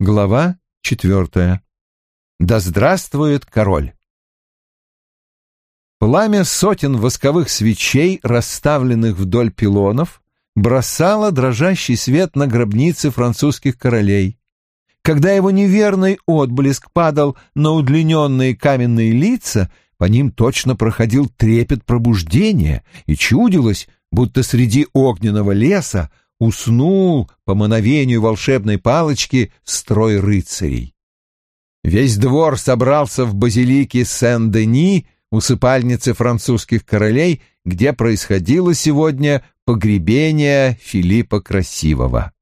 Глава четвертая. Да здравствует король! Пламя сотен восковых свечей, расставленных вдоль пилонов, бросало дрожащий свет на гробницы французских королей. Когда его неверный отблеск падал на удлиненные каменные лица, по ним точно проходил трепет пробуждения, и чудилось, будто среди огненного леса уснул по мановению волшебной палочки строй рыцарей. Весь двор собрался в базилике Сен-Дени, усыпальнице французских королей, где происходило сегодня погребение Филиппа Красивого.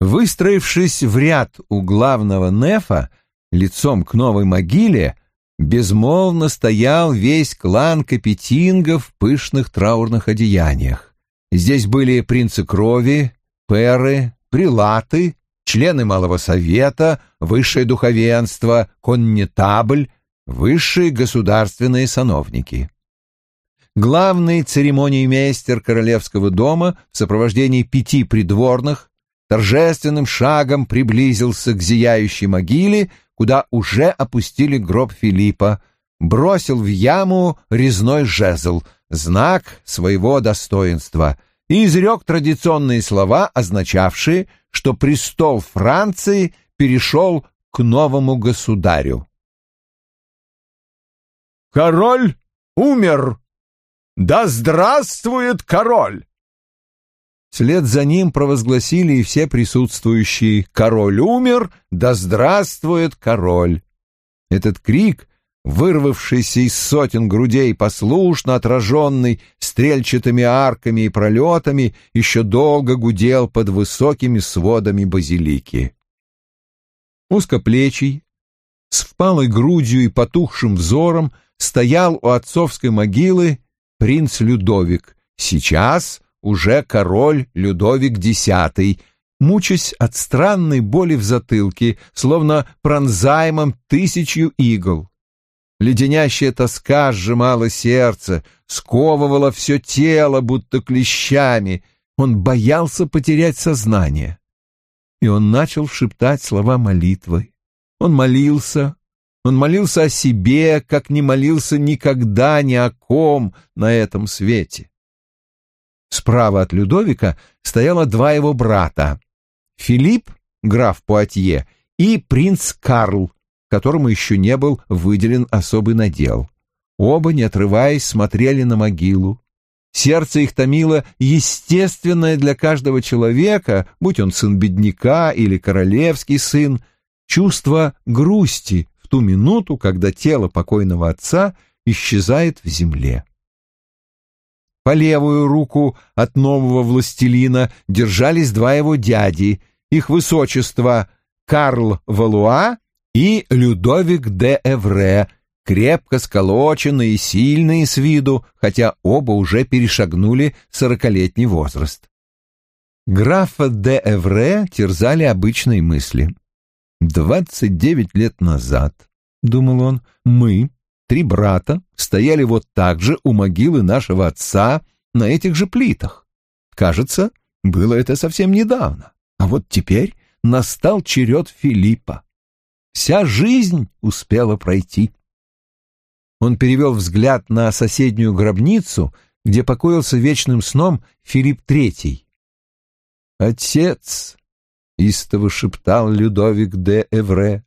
Выстроившись в ряд у главного нефа, лицом к новой могиле, безмолвно стоял весь клан капетингов в пышных траурных одеяниях. Здесь были принцы крови, перы, прилаты, члены Малого Совета, высшее духовенство, коннетабль, высшие государственные сановники. Главный церемониймейстер королевского дома в сопровождении пяти придворных торжественным шагом приблизился к зияющей могиле, куда уже опустили гроб Филиппа, бросил в яму резной жезл — знак своего достоинства, и изрек традиционные слова, означавшие, что престол Франции перешел к новому государю. «Король умер! Да здравствует король!» Вслед за ним провозгласили и все присутствующие «Король умер! Да здравствует король!» Этот крик вырвавшийся из сотен грудей, послушно отраженный стрельчатыми арками и пролетами, еще долго гудел под высокими сводами базилики. Узкоплечий, с впалой грудью и потухшим взором, стоял у отцовской могилы принц Людовик, сейчас уже король Людовик X, мучаясь от странной боли в затылке, словно пронзаемым тысячью игл. Леденящая тоска сжимала сердце, сковывала все тело, будто клещами. Он боялся потерять сознание. И он начал шептать слова молитвы. Он молился, он молился о себе, как не молился никогда ни о ком на этом свете. Справа от Людовика стояло два его брата — Филипп, граф Пуатье, и принц Карл, которому еще не был выделен особый надел. Оба, не отрываясь, смотрели на могилу. Сердце их томило естественное для каждого человека, будь он сын бедняка или королевский сын, чувство грусти в ту минуту, когда тело покойного отца исчезает в земле. По левую руку от нового властелина держались два его дяди, их высочество Карл Валуа и Людовик де Эвре, крепко сколоченные и сильные с виду, хотя оба уже перешагнули сорокалетний возраст. Графа де Эвре терзали обычные мысли. «Двадцать девять лет назад, — думал он, — мы, три брата, стояли вот так же у могилы нашего отца на этих же плитах. Кажется, было это совсем недавно. А вот теперь настал черед Филиппа. Вся жизнь успела пройти. Он перевел взгляд на соседнюю гробницу, где покоился вечным сном Филипп Третий. «Отец!» — истово шептал Людовик де Эвре.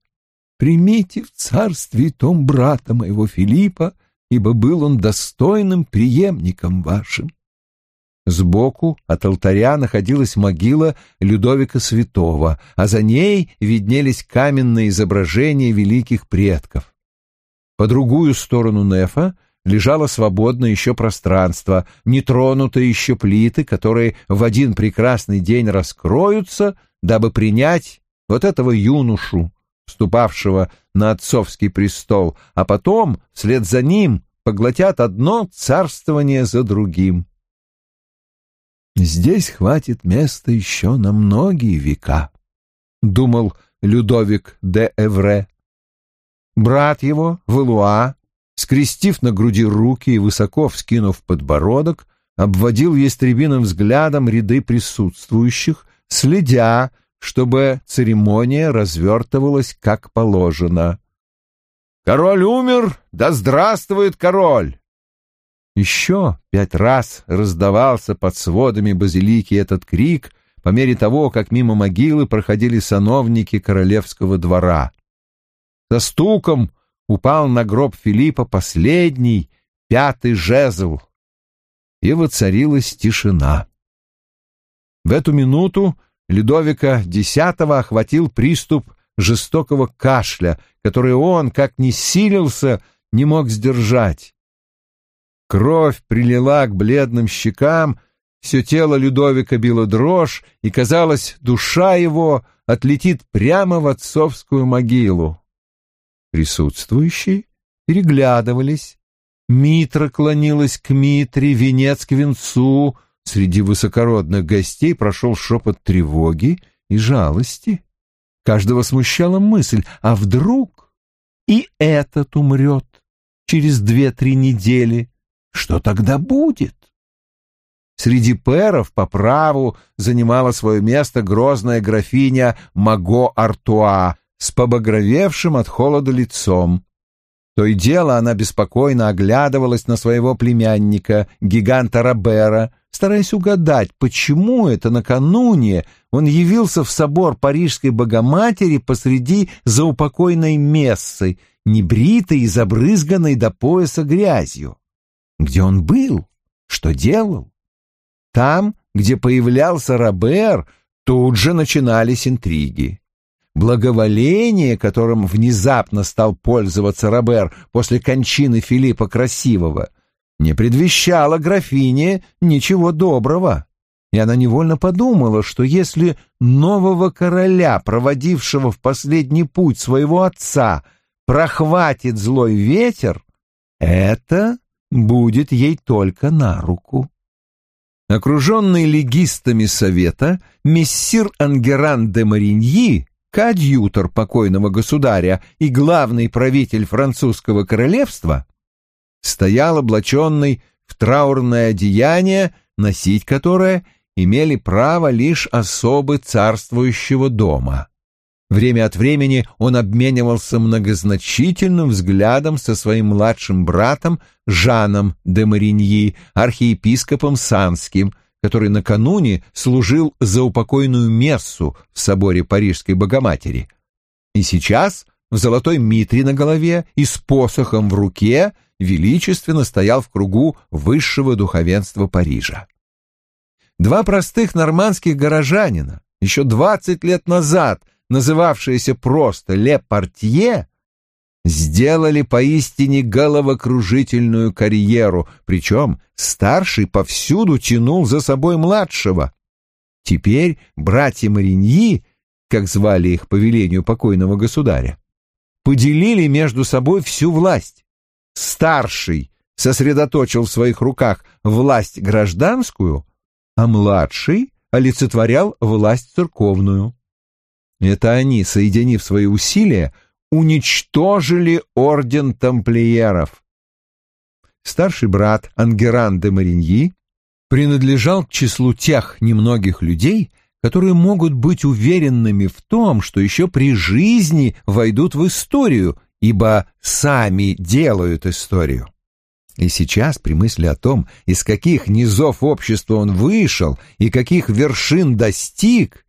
«Примите в царстве том брата моего Филиппа, ибо был он достойным преемником вашим». Сбоку от алтаря находилась могила Людовика Святого, а за ней виднелись каменные изображения великих предков. По другую сторону нефа лежало свободное еще пространство, нетронутые еще плиты, которые в один прекрасный день раскроются, дабы принять вот этого юношу, вступавшего на отцовский престол, а потом, вслед за ним, поглотят одно царствование за другим. Здесь хватит места еще на многие века, — думал Людовик де Эвре. Брат его, Валуа, скрестив на груди руки и высоко вскинув подбородок, обводил ястребиным взглядом ряды присутствующих, следя, чтобы церемония развертывалась как положено. «Король умер, да здравствует король!» Еще пять раз раздавался под сводами базилики этот крик по мере того, как мимо могилы проходили сановники королевского двора. Со стуком упал на гроб Филиппа последний, пятый жезл, и воцарилась тишина. В эту минуту Людовика X охватил приступ жестокого кашля, который он, как ни силился, не мог сдержать. Кровь прилила к бледным щекам, все тело Людовика било дрожь, и, казалось, душа его отлетит прямо в отцовскую могилу. Присутствующие переглядывались. Митра клонилась к Митре, венец к венцу. Среди высокородных гостей прошел шепот тревоги и жалости. Каждого смущала мысль, а вдруг и этот умрет через две-три недели? Что тогда будет? Среди пэров по праву занимала свое место грозная графиня Маго Артуа с побагровевшим от холода лицом. То и дело она беспокойно оглядывалась на своего племянника, гиганта Робера, стараясь угадать, почему это накануне он явился в собор Парижской Богоматери посреди заупокойной мессы, небритой и забрызганной до пояса грязью. Где он был? Что делал? Там, где появлялся Робер, тут же начинались интриги. Благоволение, которым внезапно стал пользоваться Робер после кончины Филиппа Красивого, не предвещало графине ничего доброго. И она невольно подумала, что если нового короля, проводившего в последний путь своего отца, прохватит злой ветер, это будет ей только на руку. Окруженный легистами совета, мессир Ангеран де Мариньи, коадьютор покойного государя и главный правитель французского королевства, стоял облаченный в траурное одеяние, носить которое имели право лишь особы царствующего дома. Время от времени он обменивался многозначительным взглядом со своим младшим братом Жаном де Мариньи, архиепископом Санским, который накануне служил за упокойную мессу в соборе Парижской Богоматери. И сейчас в золотой митре на голове и с посохом в руке величественно стоял в кругу высшего духовенства Парижа. Два простых нормандских горожанина, еще двадцать лет назад – называвшиеся просто «Ле Портье», сделали поистине головокружительную карьеру, причем старший повсюду тянул за собой младшего. Теперь братья Мариньи, как звали их по велению покойного государя, поделили между собой всю власть. Старший сосредоточил в своих руках власть гражданскую, а младший олицетворял власть церковную. Это они, соединив свои усилия, уничтожили орден тамплиеров. Старший брат Ангеран де Мариньи принадлежал к числу тех немногих людей, которые могут быть уверенными в том, что еще при жизни войдут в историю, ибо сами делают историю. И сейчас, при мысли о том, из каких низов общества он вышел и каких вершин достиг,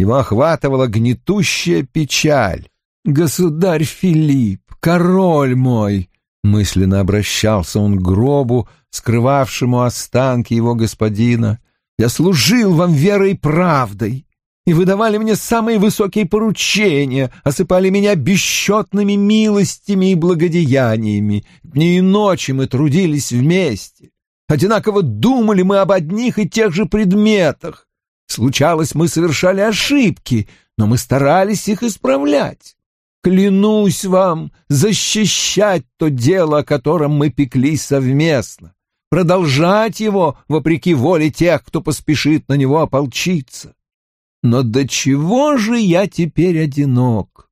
его охватывала гнетущая печаль. «Государь Филипп, король мой!» Мысленно обращался он к гробу, скрывавшему останки его господина. «Я служил вам верой и правдой, и вы давали мне самые высокие поручения, осыпали меня бесчетными милостями и благодеяниями. Дни и ночи мы трудились вместе. Одинаково думали мы об одних и тех же предметах. Случалось, мы совершали ошибки, но мы старались их исправлять. Клянусь вам защищать то дело, о котором мы пеклись совместно, продолжать его вопреки воле тех, кто поспешит на него ополчиться. Но до чего же я теперь одинок?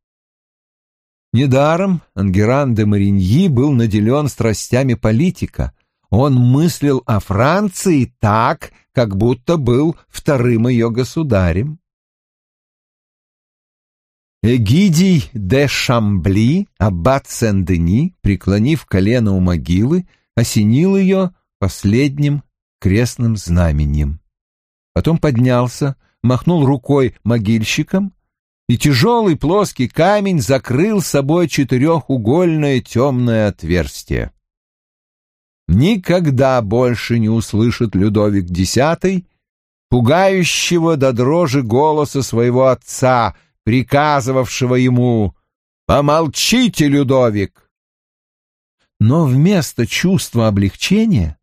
Недаром Ангеран де Мариньи был наделен страстями политика, он мыслил о Франции так, как будто был вторым ее государем. Эгидий де Шамбли, аббат Сен-Дени, преклонив колено у могилы, осенил ее последним крестным знаменем. Потом поднялся, махнул рукой могильщикам, и тяжелый плоский камень закрыл собой четырехугольное темное отверстие. Никогда больше не услышит Людовик X пугающего до дрожи голоса своего отца, приказывавшего ему «Помолчите, Людовик!» Но вместо чувства облегчения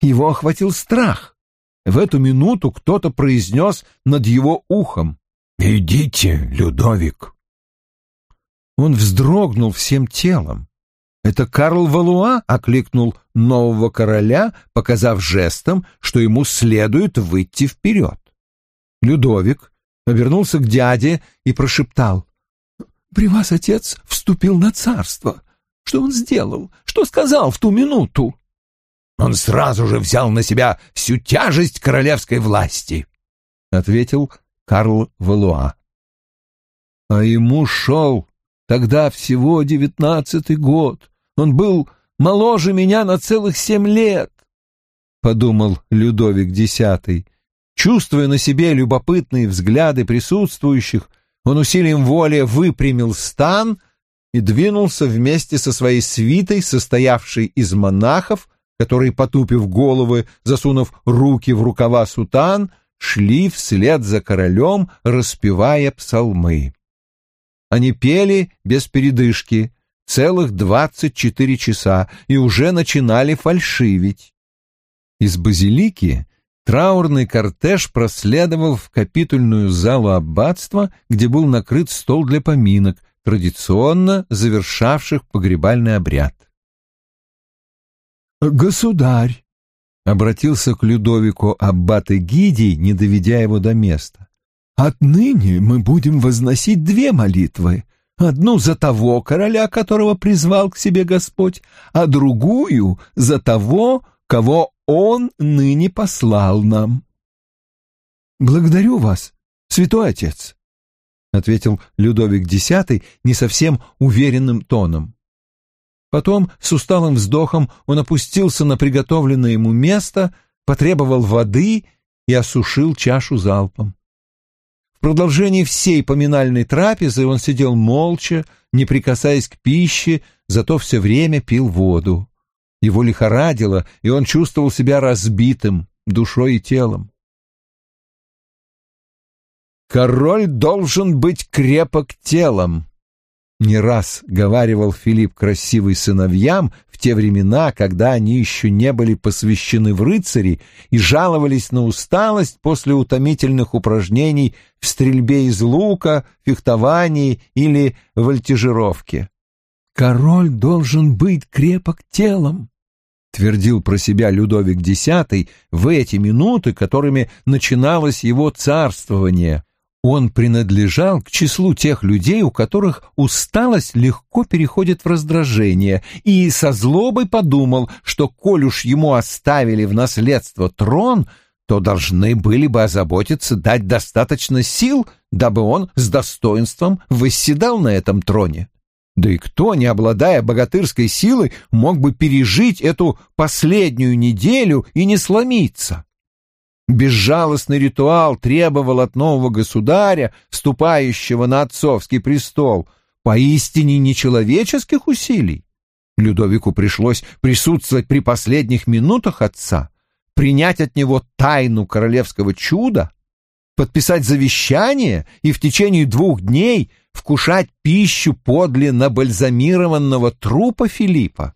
его охватил страх. В эту минуту кто-то произнес над его ухом «Идите, Людовик!» Он вздрогнул всем телом. Это Карл Валуа окликнул нового короля, показав жестом, что ему следует выйти вперед. Людовик обернулся к дяде и прошептал. «При вас отец вступил на царство. Что он сделал? Что сказал в ту минуту?» «Он сразу же взял на себя всю тяжесть королевской власти», — ответил Карл Валуа. «А ему шел тогда всего девятнадцатый год. Он был моложе меня на целых семь лет», — подумал Людовик X. Чувствуя на себе любопытные взгляды присутствующих, он усилием воли выпрямил стан и двинулся вместе со своей свитой, состоявшей из монахов, которые, потупив головы, засунув руки в рукава сутан, шли вслед за королем, распевая псалмы. Они пели без передышки целых двадцать четыре часа и уже начинали фальшивить. Из базилики Траурный кортеж проследовал в капитульную залу аббатства, где был накрыт стол для поминок, традиционно завершавших погребальный обряд. «Государь!» — обратился к Людовику аббат Гидий, не доведя его до места. «Отныне мы будем возносить две молитвы. Одну за того короля, которого призвал к себе Господь, а другую за того, кого он ныне послал нам. Благодарю вас, святой отец, ответил Людовик X не совсем уверенным тоном. Потом с усталым вздохом он опустился на приготовленное ему место, потребовал воды и осушил чашу залпом. Продолжении всей поминальной трапезы он сидел молча, не прикасаясь к пище, зато все время пил воду. Его лихорадило, и он чувствовал себя разбитым душой и телом. «Король должен быть крепок телом», — не раз говаривал Филипп красивый сыновьям в те времена, когда они еще не были посвящены в рыцари и жаловались на усталость после утомительных упражнений в стрельбе из лука, фехтовании или вольтежировке. «Король должен быть крепок телом», твердил про себя Людовик X в эти минуты, которыми начиналось его царствование. Он принадлежал к числу тех людей, у которых усталость легко переходит в раздражение, и со злобой подумал, что коль уж ему оставили в наследство трон, то должны были бы озаботиться дать достаточно сил, дабы он с достоинством восседал на этом троне. Да и кто, не обладая богатырской силой, мог бы пережить эту последнюю неделю и не сломиться? Безжалостный ритуал требовал от нового государя, вступающего на отцовский престол, поистине нечеловеческих усилий. Людовику пришлось присутствовать при последних минутах отца, принять от него тайну королевского чуда, подписать завещание и в течение двух дней – вкушать пищу подлинно бальзамированного трупа Филиппа.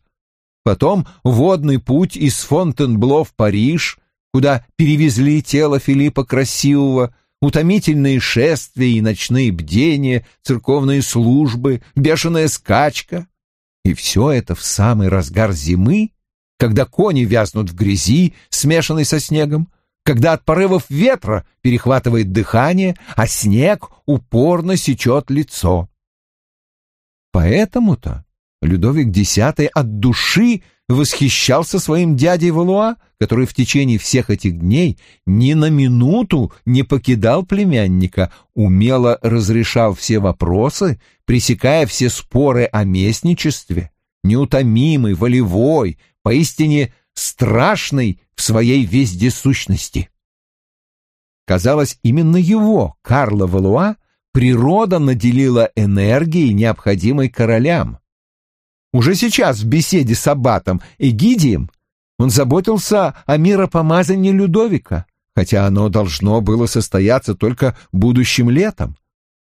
Потом водный путь из Фонтенбло в Париж, куда перевезли тело Филиппа Красивого, утомительные шествия и ночные бдения, церковные службы, бешеная скачка. И все это в самый разгар зимы, когда кони вязнут в грязи, смешанной со снегом, когда от порывов ветра перехватывает дыхание, а снег упорно сечет лицо. Поэтому-то Людовик X от души восхищался своим дядей Валуа, который в течение всех этих дней ни на минуту не покидал племянника, умело разрешал все вопросы, пресекая все споры о местничестве, неутомимый, волевой, поистине страшный в своей вездесущности. Казалось, именно его, Карла Валуа, природа наделила энергией, необходимой королям. Уже сейчас в беседе с аббатом Эгидием он заботился о миропомазании Людовика, хотя оно должно было состояться только будущим летом,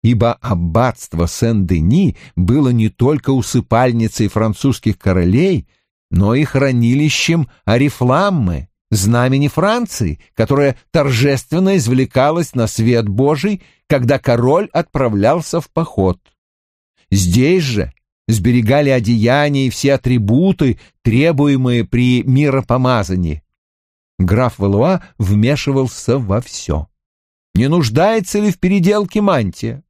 ибо аббатство Сен-Дени было не только усыпальницей французских королей, но и хранилищем Арифламмы, знамени Франции, которое торжественно извлекалось на свет Божий, когда король отправлялся в поход. Здесь же сберегали одеяния и все атрибуты, требуемые при миропомазании. Граф Валуа вмешивался во все. Не нуждается ли в переделке мантия?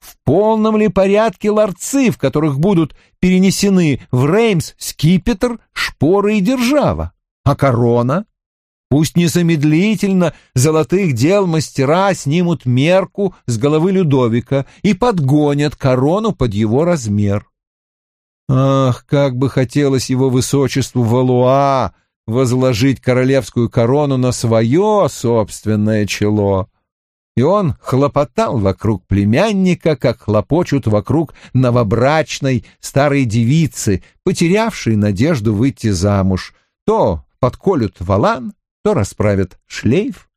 В полном ли порядке ларцы, в которых будут перенесены в Реймс скипетр, шпоры и держава? А корона? Пусть незамедлительно золотых дел мастера снимут мерку с головы Людовика и подгонят корону под его размер. Ах, как бы хотелось его высочеству Валуа возложить королевскую корону на свое собственное чело. И он хлопотал вокруг племянника, как хлопочут вокруг новобрачной старой девицы, потерявшей надежду выйти замуж. То подколют валан, то расправят шлейф.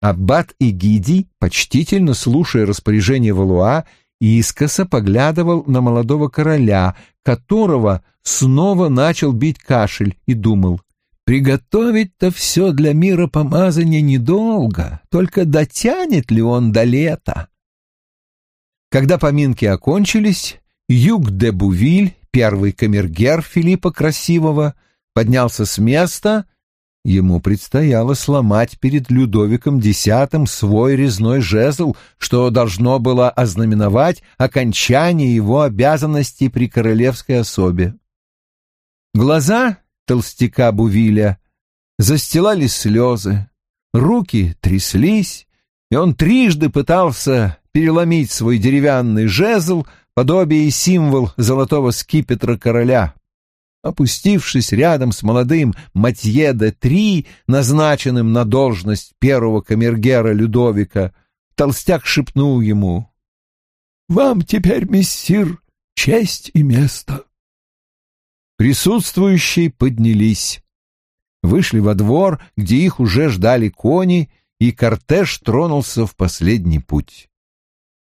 Аббат и Гиди, почтительно слушая распоряжение Валуа, искоса поглядывал на молодого короля, которого снова начал бить кашель, и думал, приготовить-то все для мира помазания недолго, только дотянет ли он до лета? Когда поминки окончились, Юг де Бувиль, первый камергер Филиппа Красивого, поднялся с места Ему предстояло сломать перед Людовиком X свой резной жезл, что должно было ознаменовать окончание его обязанностей при королевской особе. Глаза толстяка Бувиля застилали слезы, руки тряслись, и он трижды пытался переломить свой деревянный жезл, подобие и символ золотого скипетра короля. Опустившись рядом с молодым Матье де Три, назначенным на должность первого камергера Людовика, толстяк шепнул ему «Вам теперь, мессир, честь и место». Присутствующие поднялись. Вышли во двор, где их уже ждали кони, и кортеж тронулся в последний путь.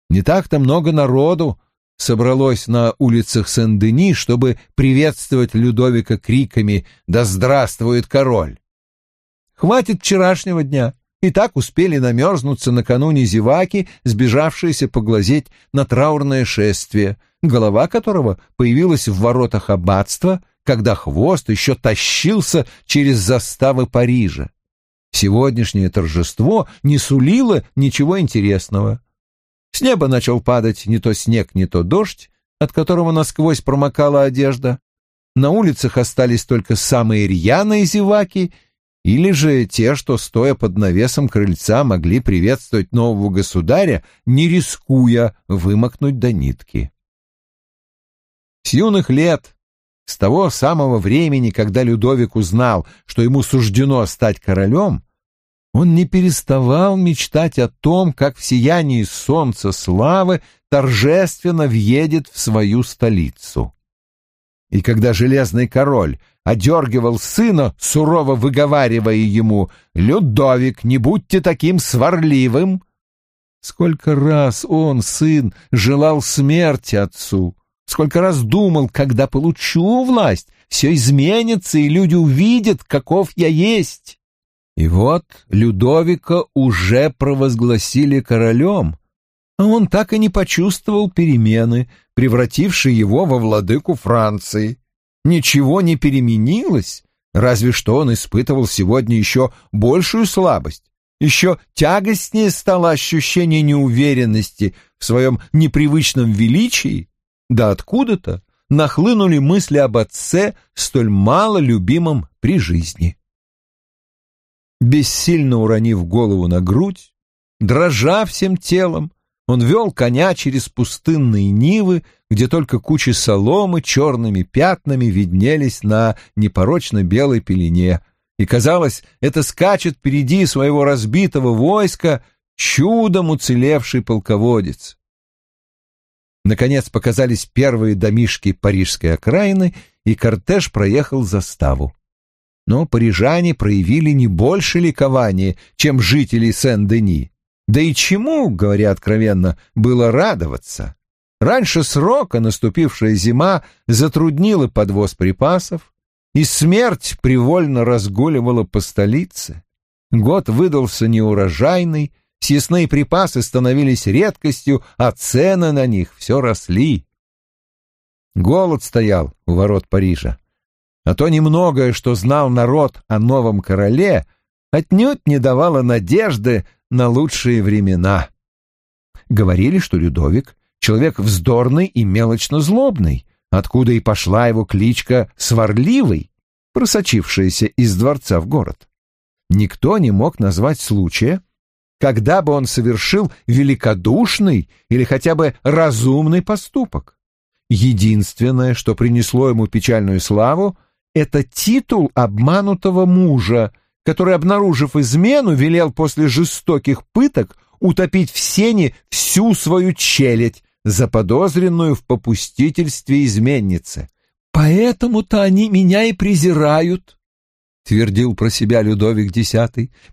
Не так-то много народу, собралось на улицах Сен-Дени, чтобы приветствовать Людовика криками «Да здравствует король!». Хватит вчерашнего дня. И так успели намерзнуться накануне зеваки, сбежавшиеся поглазеть на траурное шествие, голова которого появилась в воротах аббатства, когда хвост еще тащился через заставы Парижа. Сегодняшнее торжество не сулило ничего интересного. С неба начал падать не то снег, не то дождь, от которого насквозь промокала одежда. На улицах остались только самые рьяные зеваки или же те, что, стоя под навесом крыльца, могли приветствовать нового государя, не рискуя вымокнуть до нитки. С юных лет, с того самого времени, когда Людовик узнал, что ему суждено стать королем, он не переставал мечтать о том, как в сиянии солнца славы торжественно въедет в свою столицу. И когда железный король одергивал сына, сурово выговаривая ему «Людовик, не будьте таким сварливым!» Сколько раз он, сын, желал смерти отцу, сколько раз думал, когда получу власть, все изменится, и люди увидят, каков я есть. И вот Людовика уже провозгласили королем, а он так и не почувствовал перемены, превратившей его во владыку Франции. Ничего не переменилось, разве что он испытывал сегодня еще большую слабость. Еще тягостнее стало ощущение неуверенности в своем непривычном величии, да откуда-то нахлынули мысли об отце, столь мало любимом при жизни. Бессильно уронив голову на грудь, дрожа всем телом, он вел коня через пустынные нивы, где только кучи соломы черными пятнами виднелись на непорочно белой пелене, и, казалось, это скачет впереди своего разбитого войска чудом уцелевший полководец. Наконец показались первые домишки парижской окраины, и кортеж проехал заставу. Но парижане проявили не больше ликования, чем жители Сен-Дени. Да и чему, говоря откровенно, было радоваться? Раньше срока наступившая зима затруднила подвоз припасов, и смерть привольно разгуливала по столице. Год выдался неурожайный, съестные припасы становились редкостью, а цены на них все росли. Голод стоял у ворот Парижа, а то немногое, что знал народ о новом короле, отнюдь не давало надежды на лучшие времена. Говорили, что Людовик — человек вздорный и мелочно злобный, откуда и пошла его кличка «Сварливый», просочившаяся из дворца в город. Никто не мог назвать случая, когда бы он совершил великодушный или хотя бы разумный поступок. Единственное, что принесло ему печальную славу, это титул обманутого мужа, который, обнаружив измену, велел после жестоких пыток утопить в сене всю свою челядь, заподозренную в попустительстве изменницы. «Поэтому-то они меня и презирают», — твердил про себя Людовик X.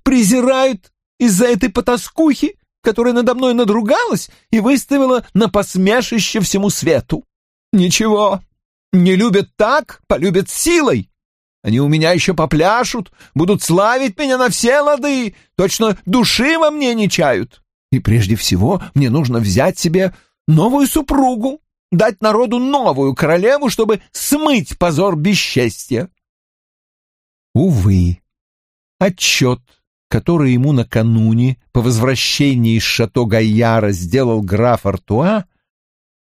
«Презирают из-за этой потаскухи, которая надо мной надругалась и выставила на посмешище всему свету. Ничего, не любят так, полюбят силой. Они у меня еще попляшут, будут славить меня на все лады, точно души во мне не чают. И прежде всего мне нужно взять себе новую супругу, дать народу новую королеву, чтобы смыть позор бесчестья. Увы, отчет, который ему накануне по возвращении из шато Гайяра сделал граф Артуа,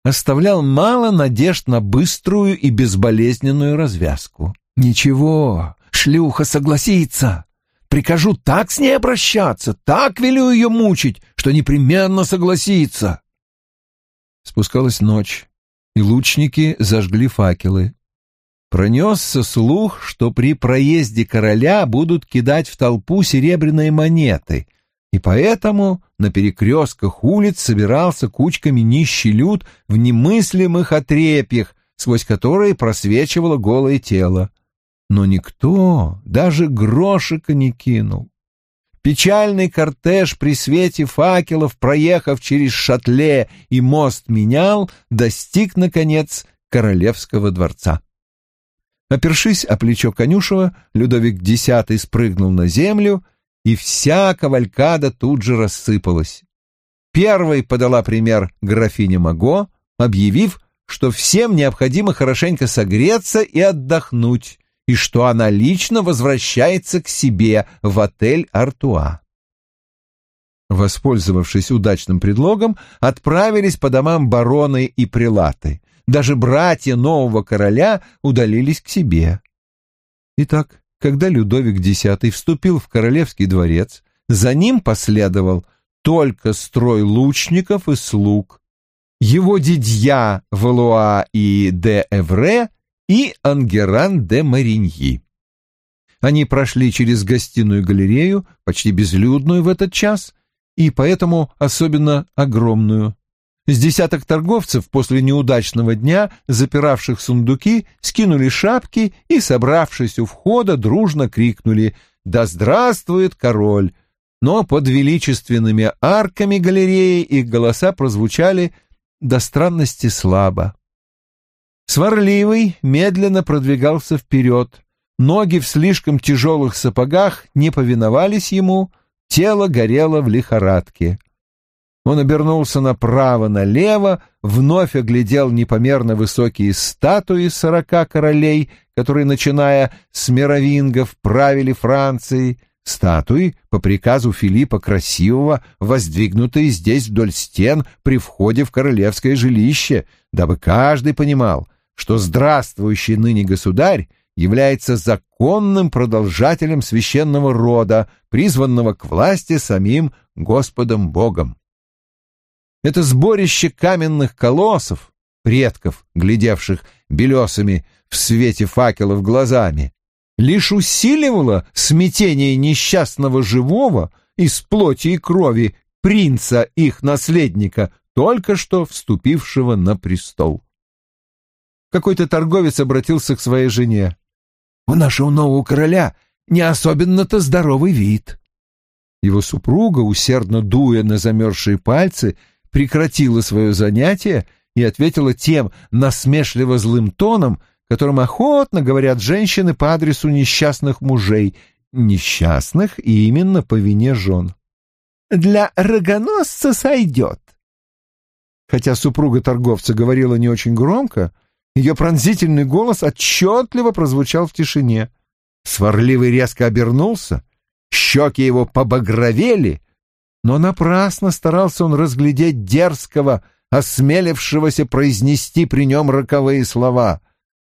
оставлял мало надежд на быструю и безболезненную развязку. «Ничего, шлюха согласится. Прикажу так с ней обращаться, так велю ее мучить, что непременно согласится». Спускалась ночь, и лучники зажгли факелы. Пронесся слух, что при проезде короля будут кидать в толпу серебряные монеты, и поэтому на перекрестках улиц собирался кучками нищий люд в немыслимых отрепьях, сквозь которые просвечивало голое тело. Но никто даже грошика не кинул. Печальный кортеж при свете факелов, проехав через шатле и мост менял, достиг, наконец, королевского дворца. Опершись о плечо конюшева, Людовик X спрыгнул на землю, и вся кавалькада тут же рассыпалась. Первой подала пример графиня Маго, объявив, что всем необходимо хорошенько согреться и отдохнуть, и что она лично возвращается к себе в отель «Артуа». Воспользовавшись удачным предлогом, отправились по домам бароны и прилаты. Даже братья нового короля удалились к себе. Итак, когда Людовик X вступил в королевский дворец, за ним последовал только строй лучников и слуг, его дядья Валуа и де Эвре и Ангеран де Мариньи. Они прошли через гостиную галерею, почти безлюдную в этот час, и поэтому особенно огромную. С десяток торговцев после неудачного дня, запиравших сундуки, скинули шапки и, собравшись у входа, дружно крикнули «Да здравствует король!» Но под величественными арками галереи их голоса прозвучали до странности слабо. Сварливый медленно продвигался вперед. Ноги в слишком тяжелых сапогах не повиновались ему, тело горело в лихорадке. Он обернулся направо-налево, вновь оглядел непомерно высокие статуи сорока королей, которые, начиная с мировингов, правили Францией, статуи по приказу Филиппа Красивого, воздвигнутые здесь вдоль стен при входе в королевское жилище, дабы каждый понимал, что здравствующий ныне государь является законным продолжателем священного рода, призванного к власти самим Господом Богом. Это сборище каменных колоссов, предков, глядевших белесыми в свете факелов глазами, лишь усиливало смятение несчастного живого из плоти и крови принца их наследника, только что вступившего на престол. Какой-то торговец обратился к своей жене. «У нашего нового короля не особенно-то здоровый вид». Его супруга, усердно дуя на замерзшие пальцы, прекратила свое занятие и ответила тем насмешливо злым тоном, которым охотно говорят женщины по адресу несчастных мужей, несчастных именно по вине жен. «Для рогоносца сойдет». Хотя супруга торговца говорила не очень громко, ее пронзительный голос отчетливо прозвучал в тишине. Сварливый резко обернулся, щеки его побагровели, но напрасно старался он разглядеть дерзкого, осмелившегося произнести при нем роковые слова.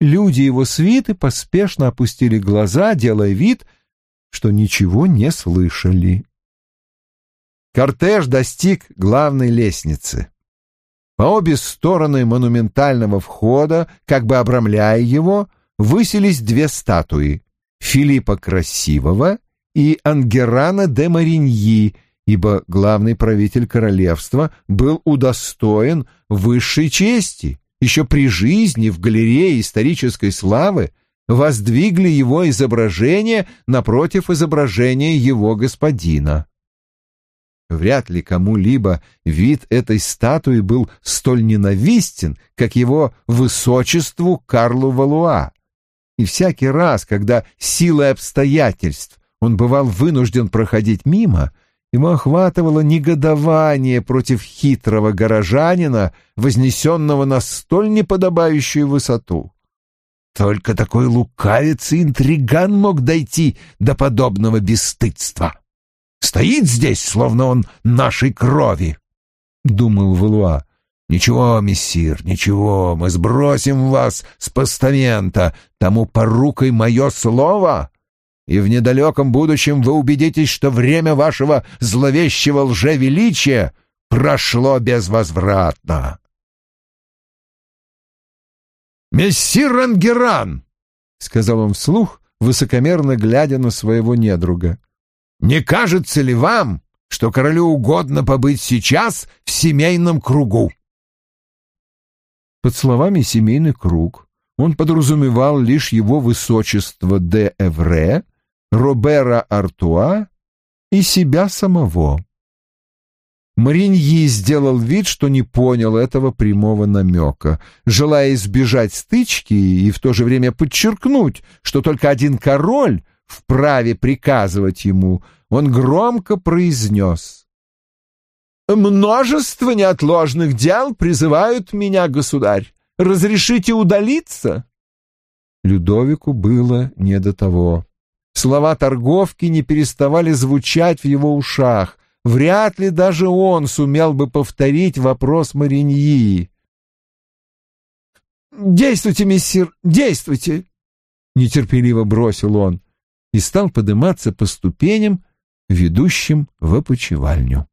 Люди его свиты поспешно опустили глаза, делая вид, что ничего не слышали. Кортеж достиг главной лестницы. По обе стороны монументального входа, как бы обрамляя его, высились две статуи — Филиппа Красивого и Ангерана де Мариньи, ибо главный правитель королевства был удостоен высшей чести. Еще при жизни в галерее исторической славы воздвигли его изображение напротив изображения его господина. Вряд ли кому-либо вид этой статуи был столь ненавистен, как его высочеству Карлу Валуа. И всякий раз, когда силой обстоятельств он бывал вынужден проходить мимо, ему охватывало негодование против хитрого горожанина, вознесенного на столь неподобающую высоту. Только такой лукавец и интриган мог дойти до подобного бесстыдства. Стоит здесь, словно он нашей крови, — думал Валуа. «Ничего, мессир, ничего, мы сбросим вас с постамента, тому порукой мое слово, и в недалеком будущем вы убедитесь, что время вашего зловещего лжевеличия прошло безвозвратно». «Мессир Ангеран!» — сказал он вслух, высокомерно глядя на своего недруга. Не кажется ли вам, что королю угодно побыть сейчас в семейном кругу?» Под словами «семейный круг» он подразумевал лишь его высочество де Эвре, Робера Артуа и себя самого. Мариньи сделал вид, что не понял этого прямого намека, желая избежать стычки и в то же время подчеркнуть, что только один король вправе приказывать ему, он громко произнес. «Множество неотложных дел призывают меня, государь. Разрешите удалиться?» Людовику было не до того. Слова торговки не переставали звучать в его ушах. Вряд ли даже он сумел бы повторить вопрос Мариньи. «Действуйте, мессир, действуйте!» — нетерпеливо бросил он и стал подниматься по ступеням, ведущим в опочивальню.